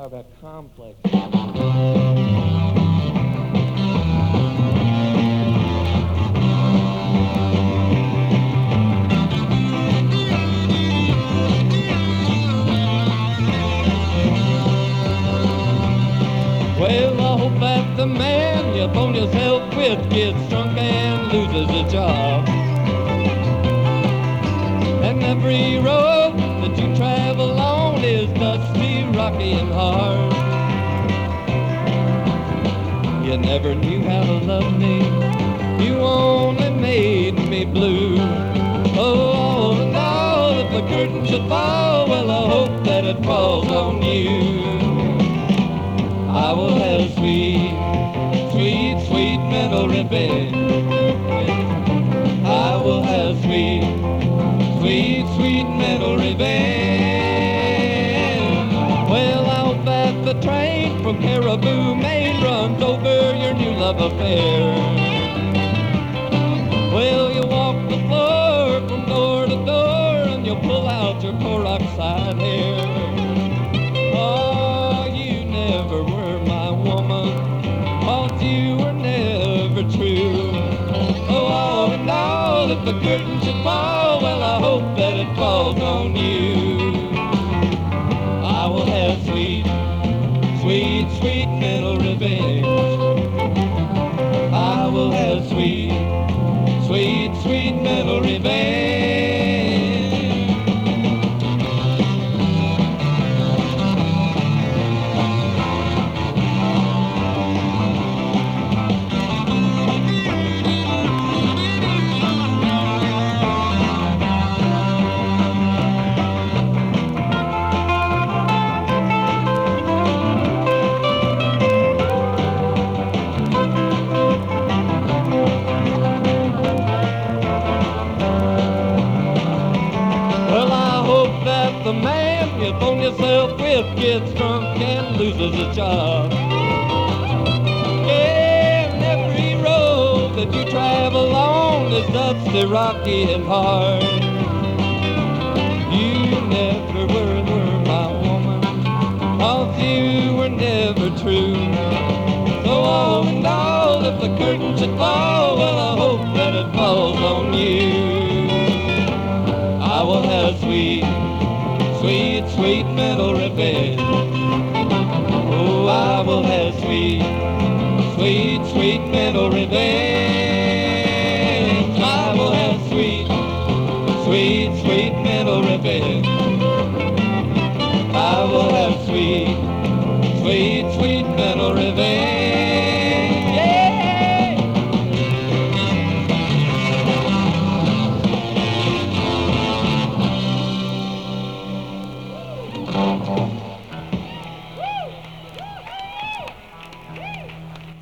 Talk about complex. Well, I hope that the man you phone yourself with gets drunk and loses a job. And every road that you travel on is dusty, rocky, and hard. You never knew how to love me. You only made me blue. Oh, in all, if the curtain should fall, well, I hope that it falls on you. I will have sweet, sweet, sweet memory, babe. I will have sweet, sweet, sweet memory, babe. From Caribou, Maine runs over your new love affair. Well, you walk the floor from door to door and you'll pull out your peroxide hair. Oh, you never were my woman, cause you were never true. Oh, all in all, the curtain should fall, sweet, the man you phone yourself with gets drunk and loses his job. And every road that you travel on is dusty, rocky, and hard. You never were, were my woman, cause you were never true. So all in all, if the curtain should fall, sweet, sweet metal revenge. Oh, I will have sweet, sweet, sweet metal revenge. I will have sweet, sweet, sweet metal revenge. I will have sweet, sweet, sweet metal revenge. Oh, oh, oh.